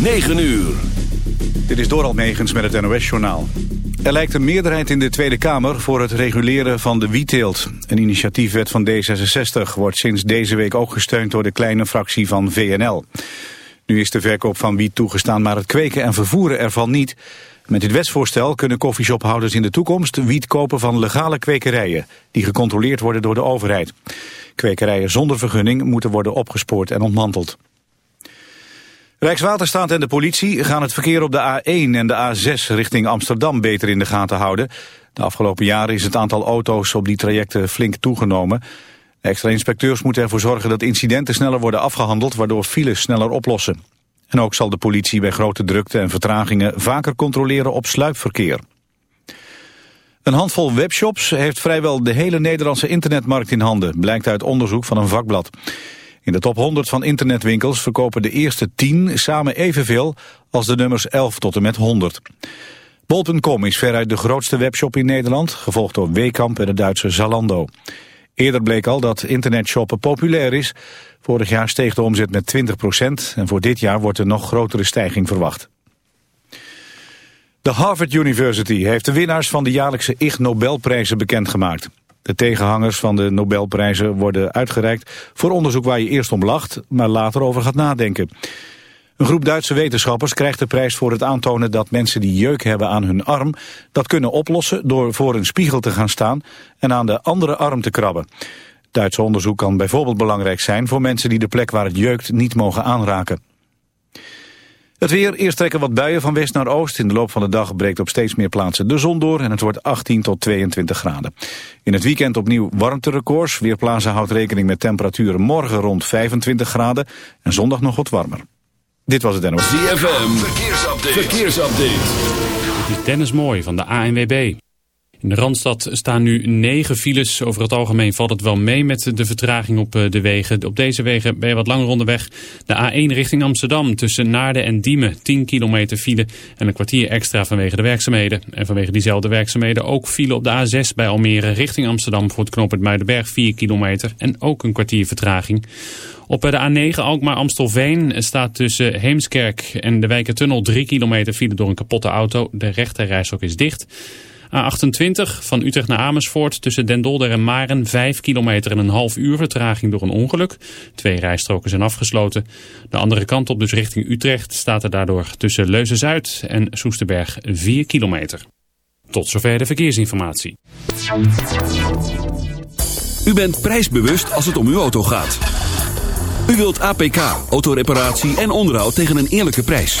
9 uur. Dit is Doral Megens met het NOS-journaal. Er lijkt een meerderheid in de Tweede Kamer voor het reguleren van de wietteelt. Een initiatiefwet van D66 wordt sinds deze week ook gesteund door de kleine fractie van VNL. Nu is de verkoop van wiet toegestaan, maar het kweken en vervoeren ervan niet. Met dit wetsvoorstel kunnen koffieshophouders in de toekomst wiet kopen van legale kwekerijen, die gecontroleerd worden door de overheid. Kwekerijen zonder vergunning moeten worden opgespoord en ontmanteld. Rijkswaterstaat en de politie gaan het verkeer op de A1 en de A6 richting Amsterdam beter in de gaten houden. De afgelopen jaren is het aantal auto's op die trajecten flink toegenomen. Extra inspecteurs moeten ervoor zorgen dat incidenten sneller worden afgehandeld, waardoor files sneller oplossen. En ook zal de politie bij grote drukte en vertragingen vaker controleren op sluipverkeer. Een handvol webshops heeft vrijwel de hele Nederlandse internetmarkt in handen, blijkt uit onderzoek van een vakblad. In de top 100 van internetwinkels verkopen de eerste 10 samen evenveel als de nummers 11 tot en met 100. Bol.com is veruit de grootste webshop in Nederland, gevolgd door Wekamp en de Duitse Zalando. Eerder bleek al dat internetshoppen populair is. Vorig jaar steeg de omzet met 20% en voor dit jaar wordt een nog grotere stijging verwacht. De Harvard University heeft de winnaars van de jaarlijkse Ig Nobelprijzen bekendgemaakt. De tegenhangers van de Nobelprijzen worden uitgereikt voor onderzoek waar je eerst om lacht, maar later over gaat nadenken. Een groep Duitse wetenschappers krijgt de prijs voor het aantonen dat mensen die jeuk hebben aan hun arm dat kunnen oplossen door voor een spiegel te gaan staan en aan de andere arm te krabben. Duitse onderzoek kan bijvoorbeeld belangrijk zijn voor mensen die de plek waar het jeukt niet mogen aanraken. Het weer, eerst trekken wat buien van west naar oost. In de loop van de dag breekt op steeds meer plaatsen de zon door... en het wordt 18 tot 22 graden. In het weekend opnieuw warmterecords. Weerplaatsen houdt rekening met temperaturen morgen rond 25 graden... en zondag nog wat warmer. Dit was het NOS. ZFM, verkeersupdate. verkeersupdate. Dit is Dennis Mooi van de ANWB. In de Randstad staan nu negen files. Over het algemeen valt het wel mee met de vertraging op eh, de wegen. Op deze wegen ben je wat langer onderweg. De A1 richting Amsterdam tussen Naarden en Diemen. 10 kilometer file en een kwartier extra vanwege de werkzaamheden. En vanwege diezelfde werkzaamheden ook file op de A6 bij Almere richting Amsterdam voor het knooppunt Muidenberg 4 kilometer. En ook een kwartier vertraging. Op de A9 Alkmaar-Amstelveen staat tussen Heemskerk en de Wijkertunnel 3 kilometer file door een kapotte auto. De rechterrijstok is dicht. A28 van Utrecht naar Amersfoort tussen Den Dolder en Maren 5 kilometer en een half uur vertraging door een ongeluk. Twee rijstroken zijn afgesloten. De andere kant op dus richting Utrecht staat er daardoor tussen Leuzen-Zuid en Soesterberg 4 kilometer. Tot zover de verkeersinformatie. U bent prijsbewust als het om uw auto gaat. U wilt APK, autoreparatie en onderhoud tegen een eerlijke prijs.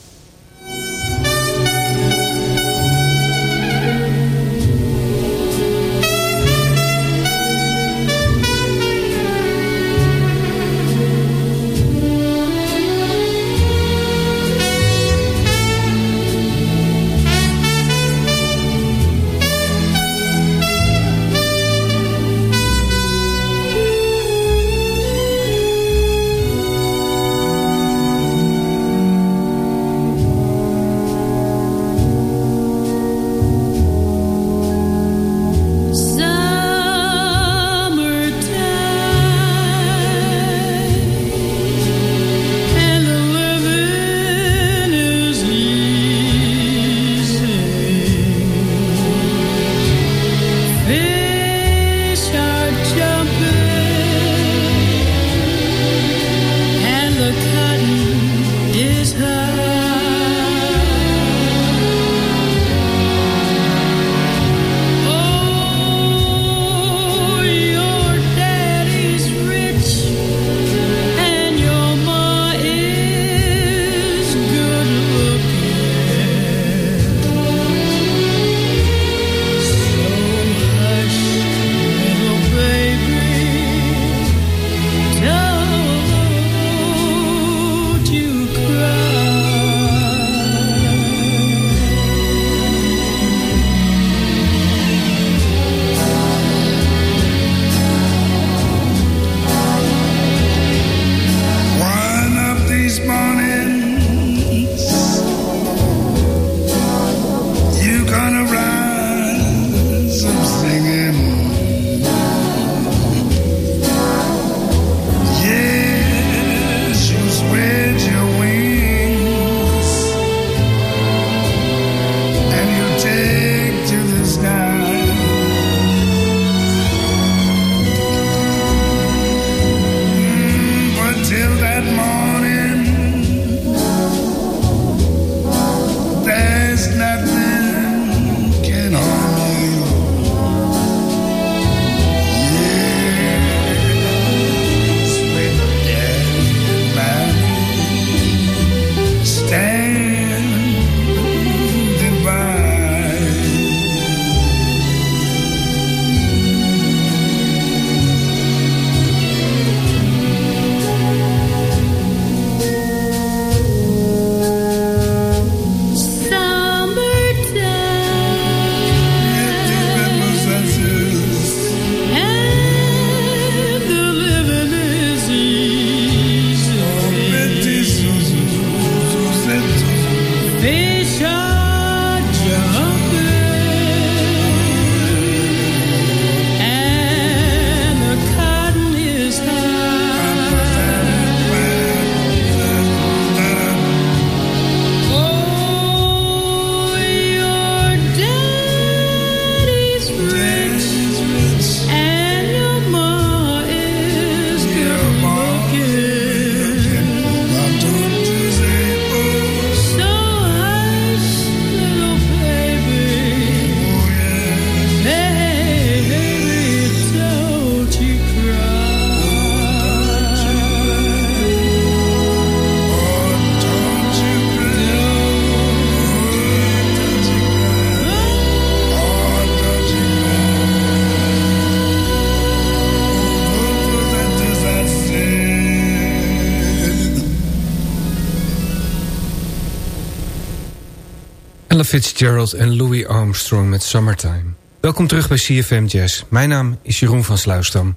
Fitzgerald en Louis Armstrong met Summertime. Welkom terug bij CFM Jazz. Mijn naam is Jeroen van Sluisdam.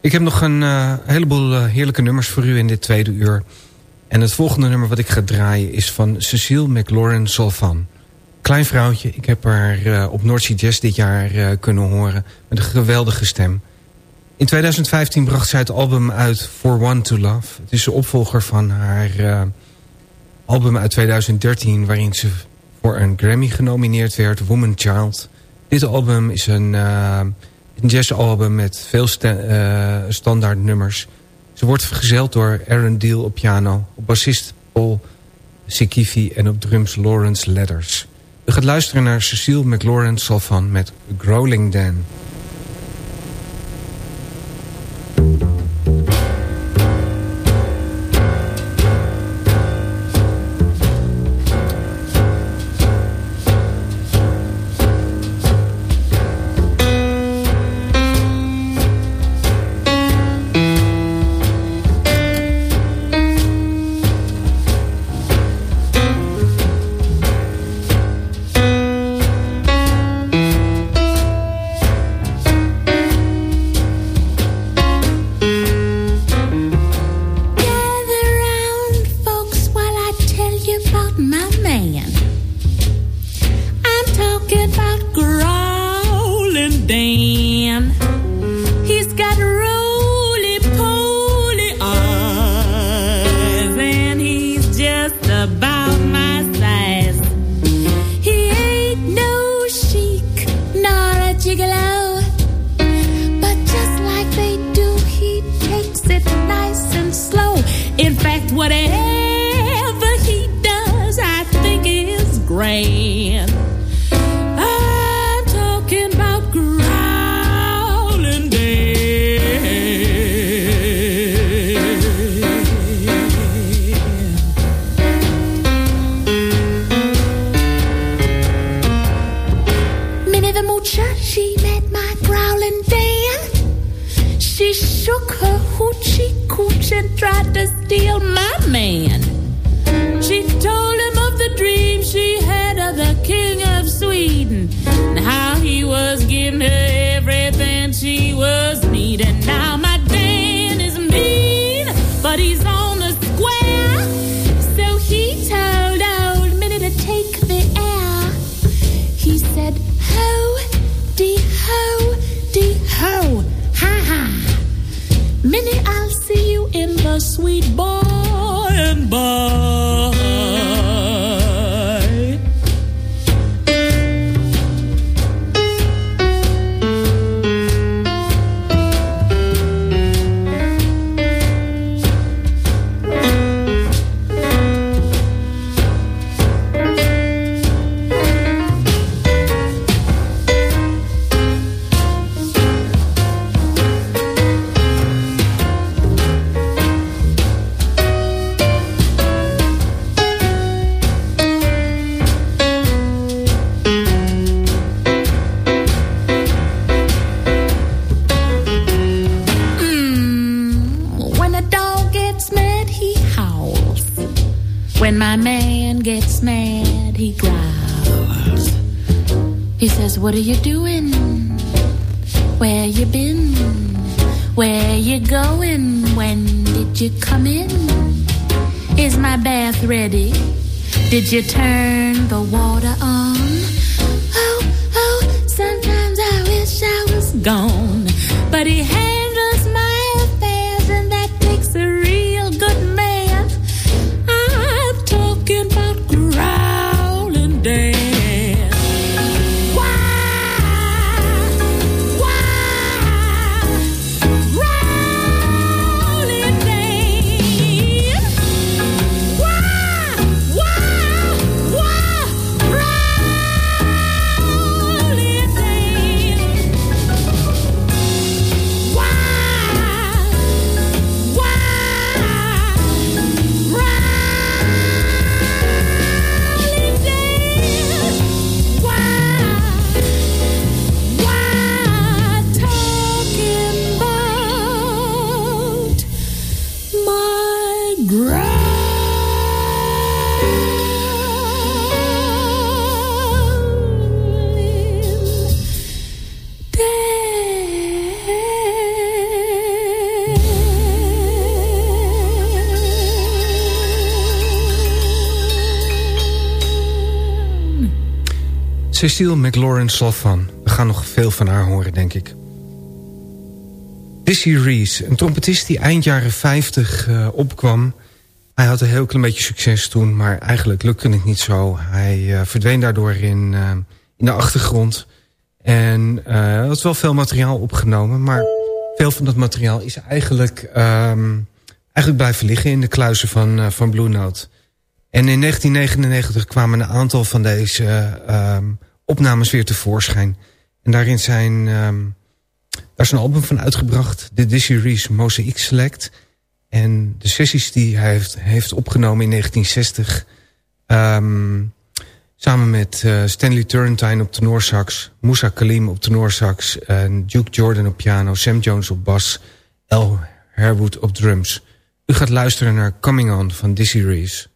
Ik heb nog een uh, heleboel uh, heerlijke nummers voor u in dit tweede uur. En het volgende nummer wat ik ga draaien is van Cecile McLaurin Solvan. Klein vrouwtje, ik heb haar uh, op North Jazz dit jaar kunnen horen. Met een geweldige stem. In 2015 bracht zij het album uit For One to Love. Het is de opvolger van haar album uit 2013... waarin ze voor een Grammy genomineerd werd, Woman Child. Dit album is een, uh, een jazzalbum met veel uh, standaard nummers. Ze wordt vergezeld door Aaron Deal op piano, op bassist Paul Sikifi en op drums Lawrence Letters. U gaat luisteren naar Cecile McLaurin Salvan met Growling Dan. You turn the water Cecile McLaurin Salvan. We gaan nog veel van haar horen, denk ik. Dizzy Reese, een trompetist die eind jaren 50 uh, opkwam. Hij had een heel klein beetje succes toen, maar eigenlijk lukte het niet zo. Hij uh, verdween daardoor in, uh, in de achtergrond. En er had wel veel materiaal opgenomen, maar veel van dat materiaal is eigenlijk, um, eigenlijk blijven liggen in de kluizen van, van Blue Note. En in 1999 kwamen een aantal van deze um, opnames weer tevoorschijn. En daarin zijn, um, daar is een album van uitgebracht, de Reese Mosaic Select. En de sessies die hij heeft, heeft opgenomen in 1960... Um, samen met uh, Stanley Turrentine op tenorsax... Moussa Kalim op tenorsax... en Duke Jordan op piano... Sam Jones op bas... L. Herwood op drums. U gaat luisteren naar Coming On van Dizzy Reese.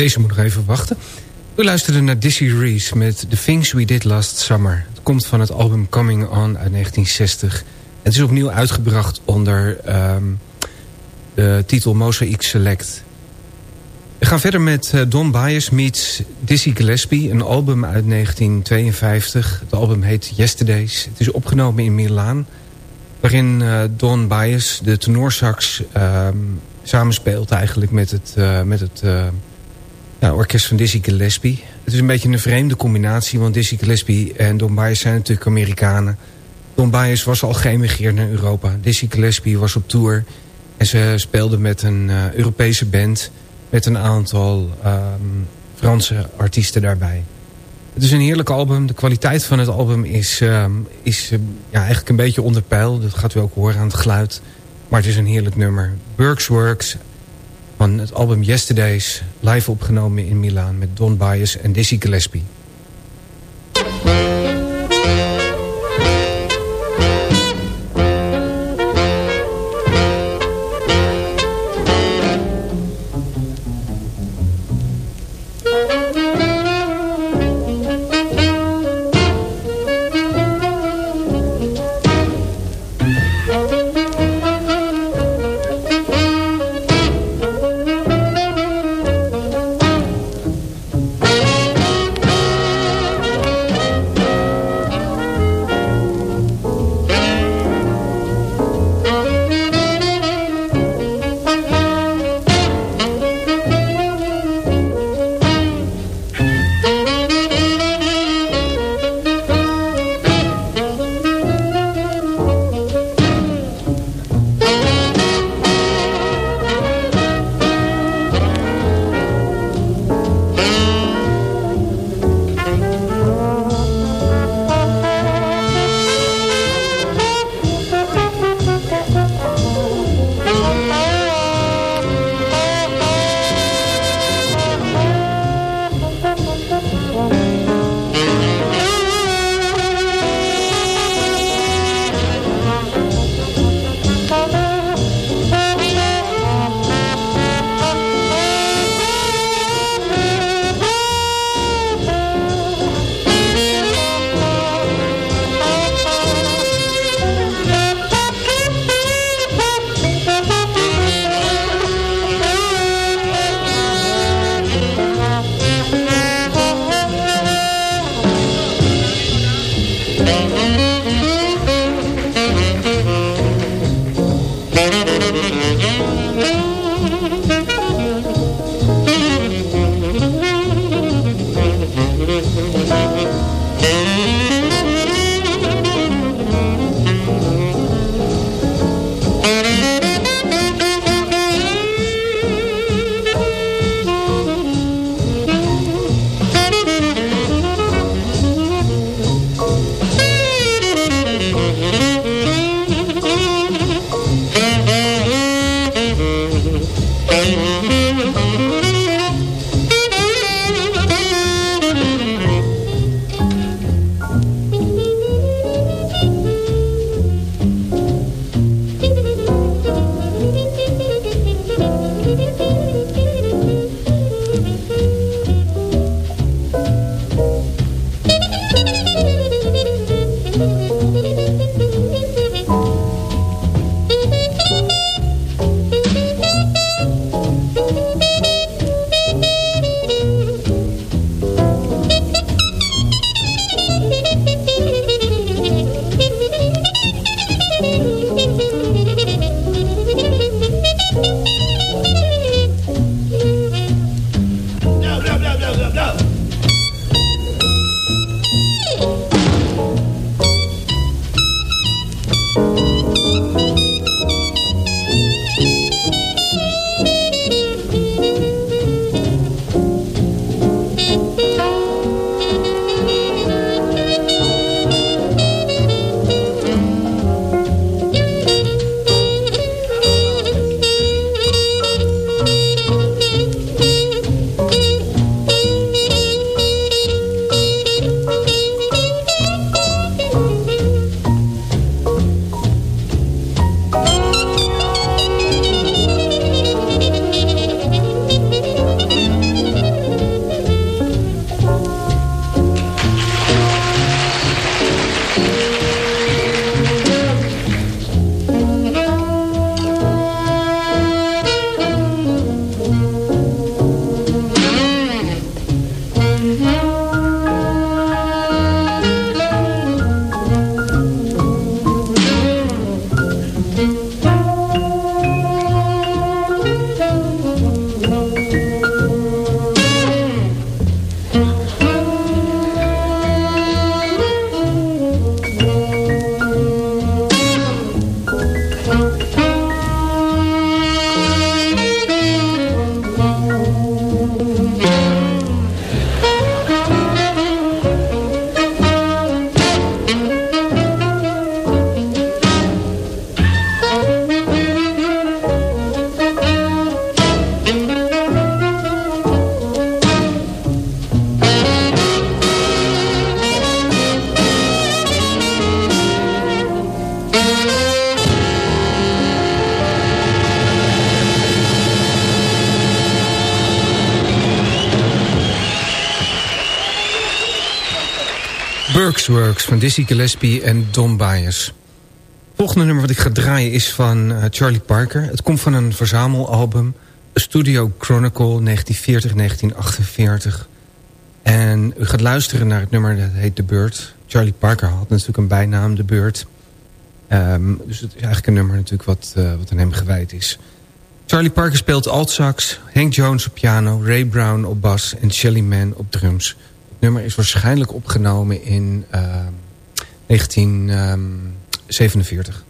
Deze moet nog even wachten. We luisterde naar Dizzy Reese met The Things We Did Last Summer. Het komt van het album Coming On uit 1960. Het is opnieuw uitgebracht onder um, de titel Mosaic Select. We gaan verder met uh, Don Bias meets Dizzy Gillespie, een album uit 1952. Het album heet Yesterdays. Het is opgenomen in Milaan, waarin uh, Don Bias de tenorsax um, samenspeelt eigenlijk met het, uh, met het ja, orkest van Dizzy Gillespie. Het is een beetje een vreemde combinatie, want Dizzy Gillespie en Don Bias zijn natuurlijk Amerikanen. Don Bias was al geëmigreerd naar Europa. Dizzy Gillespie was op tour en ze speelden met een uh, Europese band met een aantal um, Franse artiesten daarbij. Het is een heerlijk album. De kwaliteit van het album is, um, is uh, ja, eigenlijk een beetje onder peil. Dat gaat u ook horen aan het geluid. Maar het is een heerlijk nummer. Burks Works van het album Yesterdays. Live opgenomen in Milaan met Don Bias en Dizzy Gillespie. Dizzy Gillespie en Don Byers. Het volgende nummer wat ik ga draaien is van uh, Charlie Parker. Het komt van een verzamelalbum. Studio Chronicle 1940-1948. En u gaat luisteren naar het nummer dat heet The Bird. Charlie Parker had natuurlijk een bijnaam, The Bird. Um, dus het is eigenlijk een nummer natuurlijk wat, uh, wat aan hem gewijd is. Charlie Parker speelt altsax, Hank Jones op piano, Ray Brown op bas en Shelly Man op drums nummer is waarschijnlijk opgenomen in uh, 1947.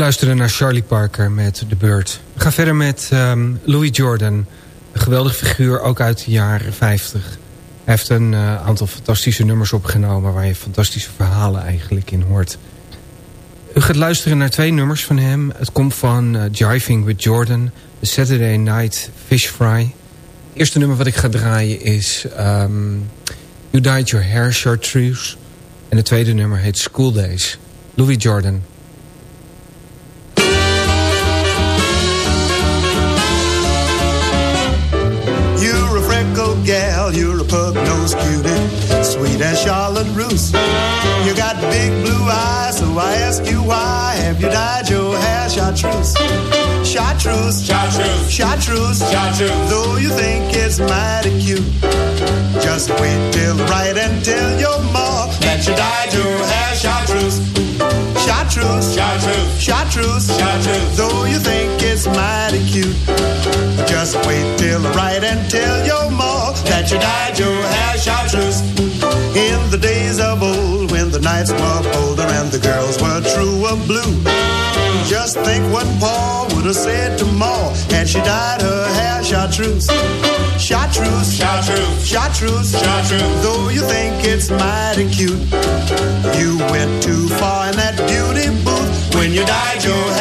Luisteren naar Charlie Parker met The Bird. We gaan verder met um, Louis Jordan. Een geweldig figuur, ook uit de jaren 50. Hij heeft een uh, aantal fantastische nummers opgenomen... waar je fantastische verhalen eigenlijk in hoort. U gaat luisteren naar twee nummers van hem. Het komt van Jiving with Jordan, The Saturday Night Fish Fry. Het eerste nummer wat ik ga draaien is um, You Dyed Your Hair Chartreuse. En het tweede nummer heet School Days. Louis Jordan. Pug-nosed cutie, sweet as Charlotte Russe. You got big blue eyes, so I ask you why have you dyed your hair chartreuse? Chartreuse, chartreuse, chartreuse, chartreuse. Though you think it's mighty cute, just wait till right and tell your ma that you dyed your hair chartreuse. Chartreuse, chartreuse, chartreuse, chartreuse. Though you think it's mighty cute, just wait till right and tell your ma that you dyed your hair chartreuse. In the days of old, when the nights were colder and the girls were true of blue. Just think what Paul would have said to Ma had she dyed her hair chartreuse. Chartreuse, chartreuse, chartreuse, chartreuse. Though you think it's mighty cute, you went too far in that beauty booth when you dyed your hair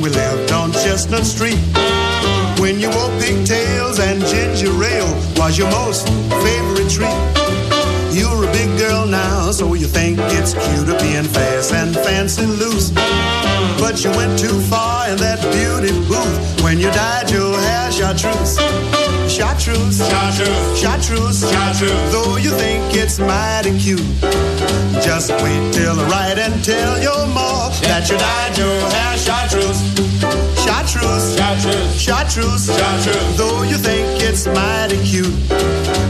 we lived on Chestnut Street. When you wore pigtails and ginger ale was your most favorite treat. You're a big girl now, so you think it's cuter being fast and fancy loose. But you went too far in that beauty booth when you dyed your hair chartreuse. Chartreuse, chartreuse, chartreuse, chartreuse. Though you think it's mighty cute, just wait till the right and tell your ma your hair chartreuse. Chartreuse, chartreuse, chartreuse, chartreuse. Though you think it's mighty cute,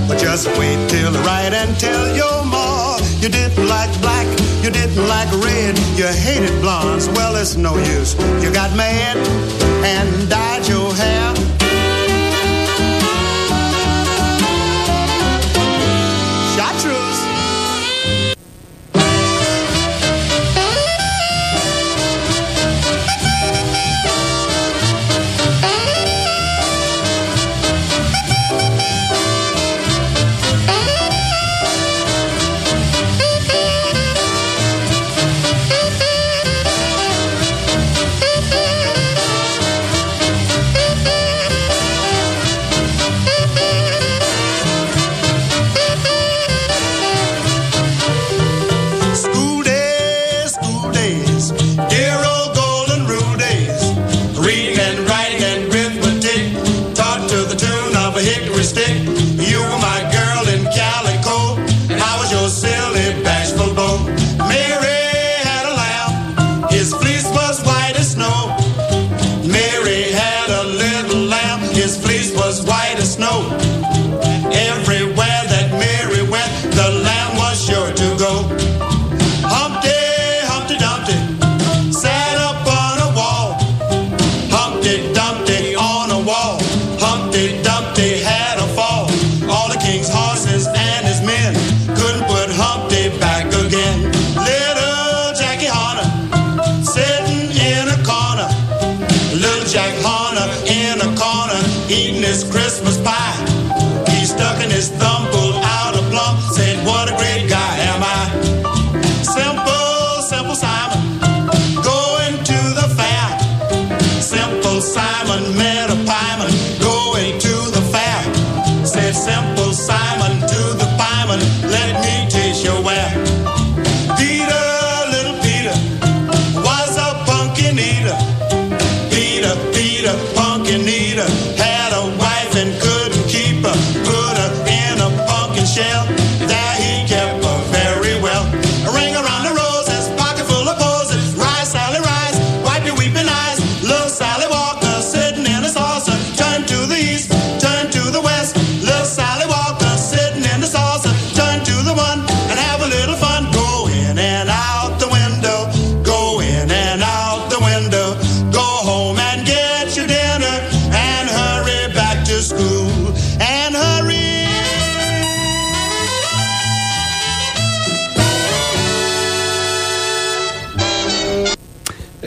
but just wait till the right and tell your ma you didn't like black, you didn't like red, you hated blondes. Well, it's no use. You got mad and dyed your hair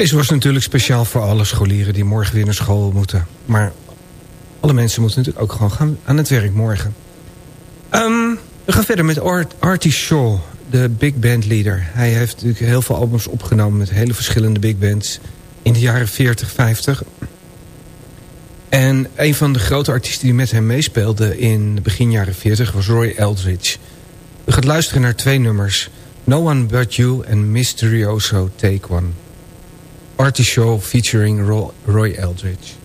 Deze was natuurlijk speciaal voor alle scholieren die morgen weer naar school moeten. Maar alle mensen moeten natuurlijk ook gewoon gaan aan het werk morgen. Ehm, we gaan verder met Art, Artie Shaw, de big band leader. Hij heeft natuurlijk heel veel albums opgenomen met hele verschillende big bands in de jaren 40, 50. En een van de grote artiesten die met hem meespeelde in begin jaren 40 was Roy Eldridge. We gaan luisteren naar twee nummers. No One But You en Mysterioso Take One. Artie Shaw featuring Ro- Roy Eldridge.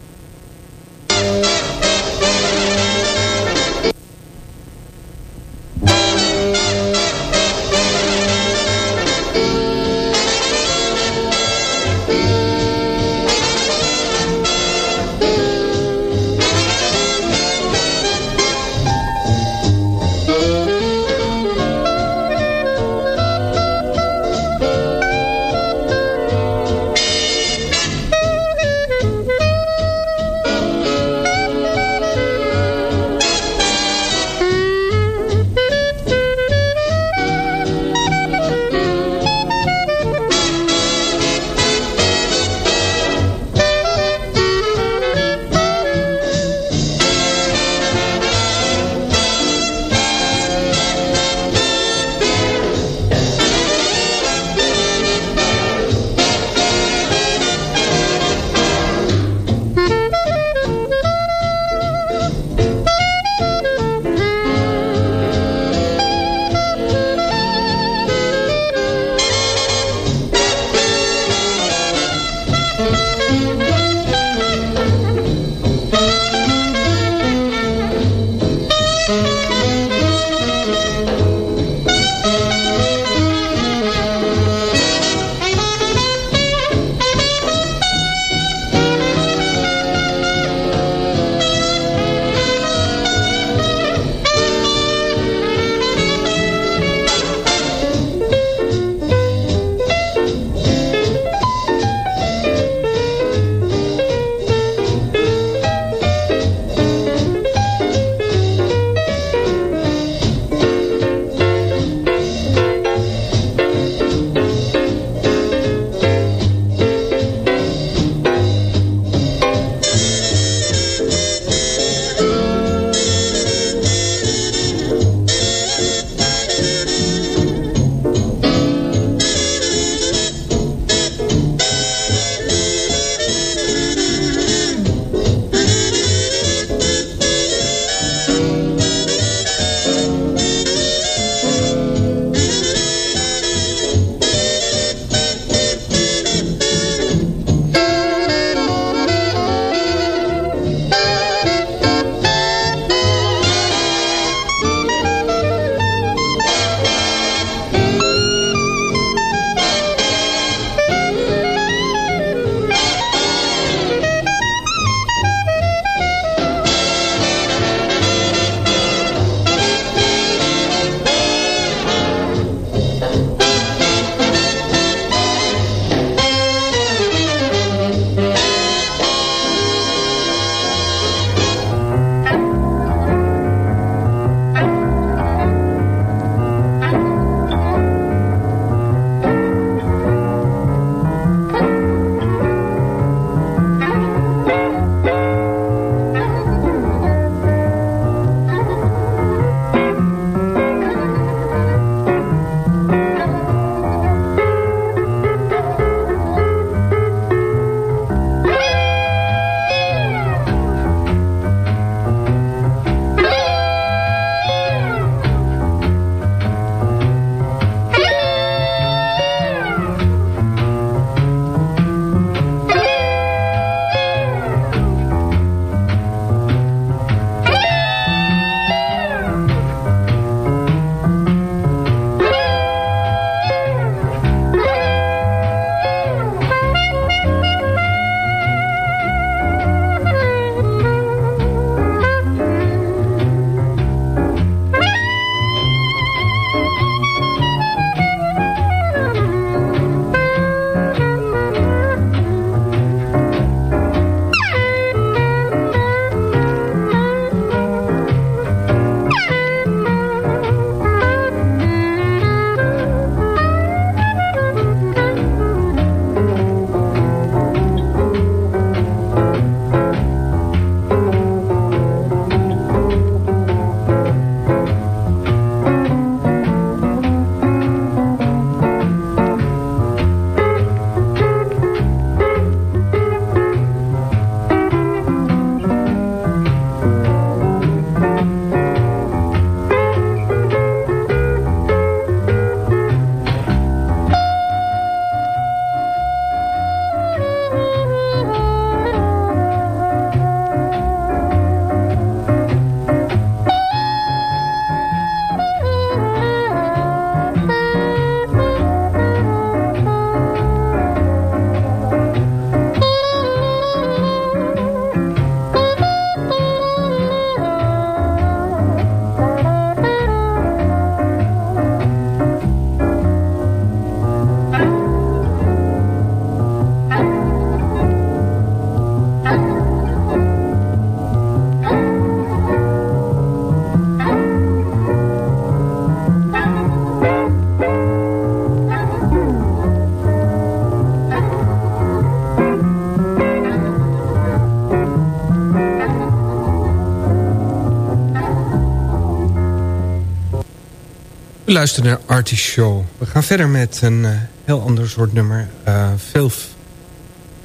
Luistert naar Artie Show. We gaan verder met een uh, heel ander soort nummer. Uh, veel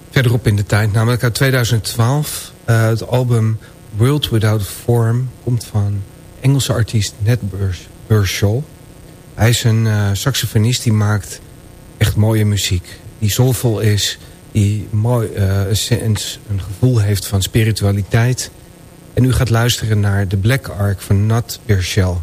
verderop in de tijd, namelijk uit 2012. Uh, het album World Without Form komt van Engelse artiest Ned Burshaw. Hij is een saxofonist die maakt echt mooie muziek. Die soulvol is, die mooi, een, een gevoel heeft van spiritualiteit. En u gaat luisteren naar The Black Ark van Nat Burchell.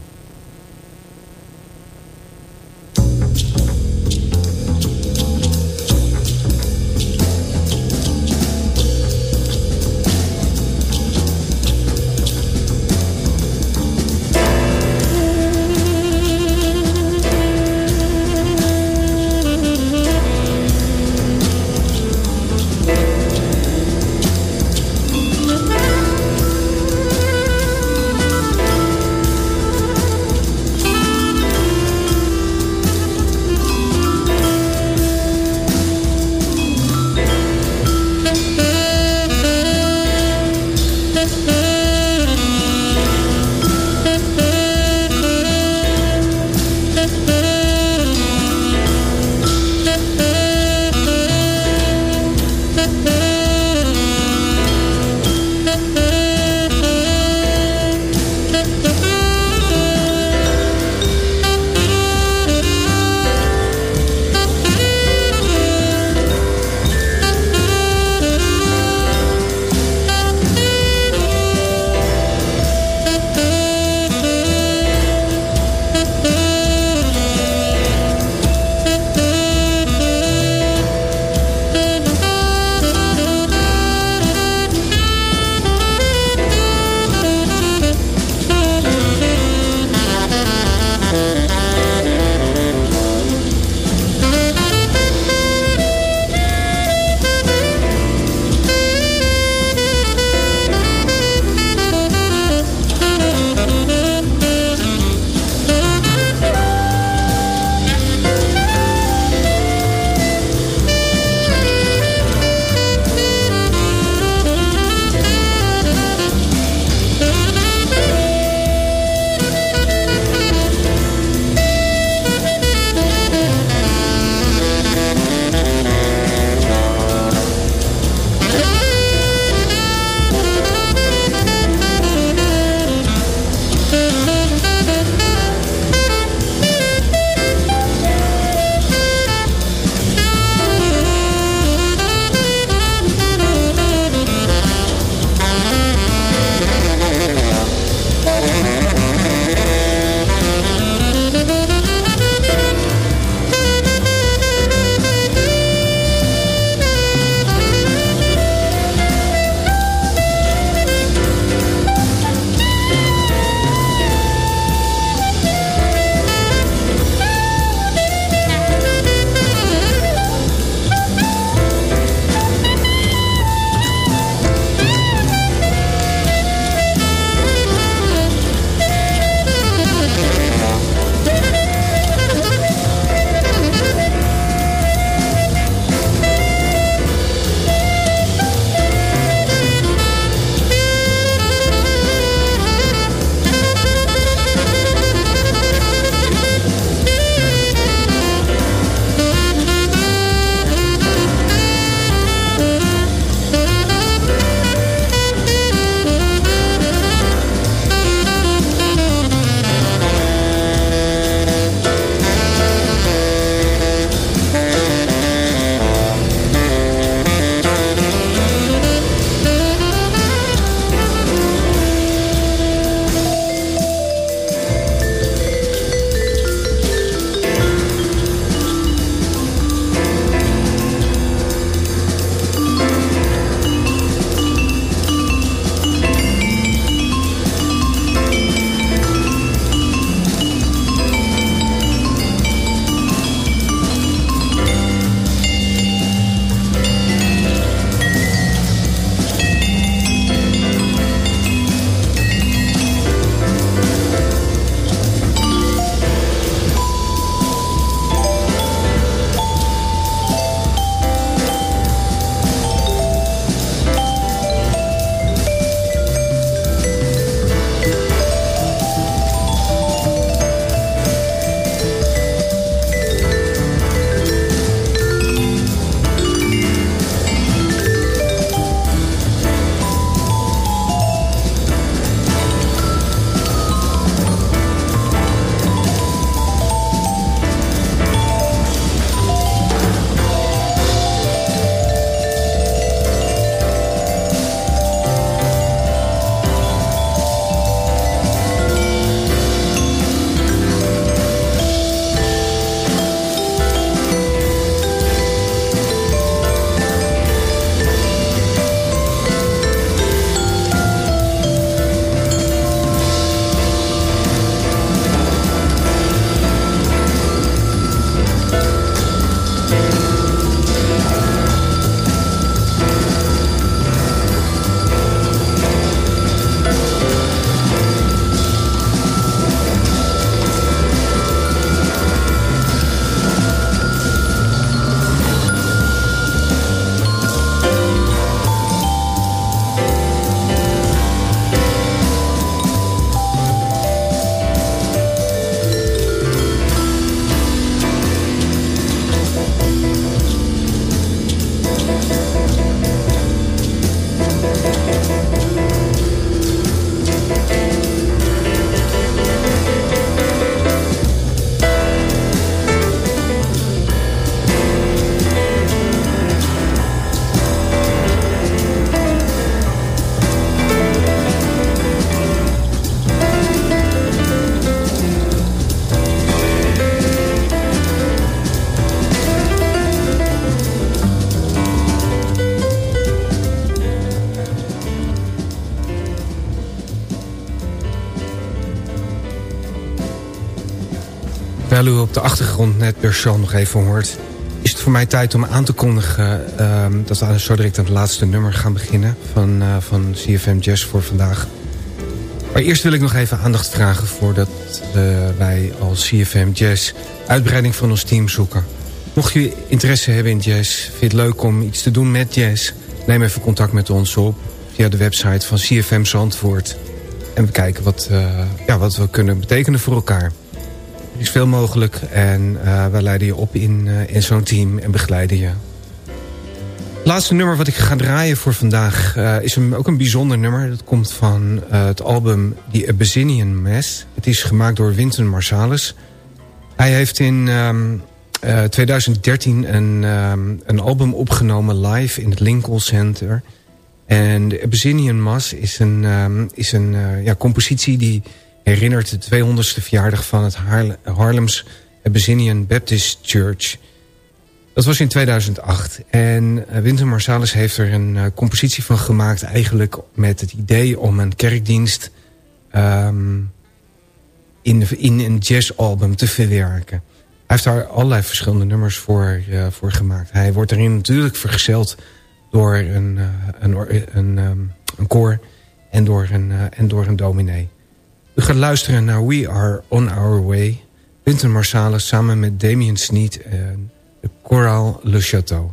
U op de achtergrond net Berchan nog even hoort... is het voor mij tijd om aan te kondigen... Uh, dat we zo direct aan het laatste nummer gaan beginnen... van, uh, van CFM Jazz voor vandaag. Maar eerst wil ik nog even aandacht vragen... voordat uh, wij als CFM Jazz uitbreiding van ons team zoeken. Mocht u interesse hebben in jazz... vind je het leuk om iets te doen met jazz... neem even contact met ons op via de website van CFM Zandvoort... en we kijken wat, uh, ja, wat we kunnen betekenen voor elkaar is veel mogelijk en uh, wij leiden je op in, uh, in zo'n team en begeleiden je. Het laatste nummer wat ik ga draaien voor vandaag uh, is ook een bijzonder nummer. Dat komt van het album The Abyssinian Mass. Het is gemaakt door Winton Marsalis. Hij heeft in um, 2013 een, um, een album opgenomen live in het Lincoln Center. En The Abyssinian Mass is een, um, is een ja, compositie die herinnert de 200ste verjaardag van het Harlems Abyssinian Baptist Church. Dat was in 2008. En eh, Winter Marsalis heeft er een uh, compositie van gemaakt... eigenlijk met het idee om een kerkdienst... Um, in, in een jazzalbum te verwerken. Hij heeft daar allerlei verschillende nummers voor, uh, voor gemaakt. Hij wordt erin natuurlijk vergezeld door een, een, een, een, um, een koor... en door een, en door een dominee. U gaat luisteren naar We Are On Our Way. Winter Marsalis samen met Damien Sneed en de Coral Le Chateau.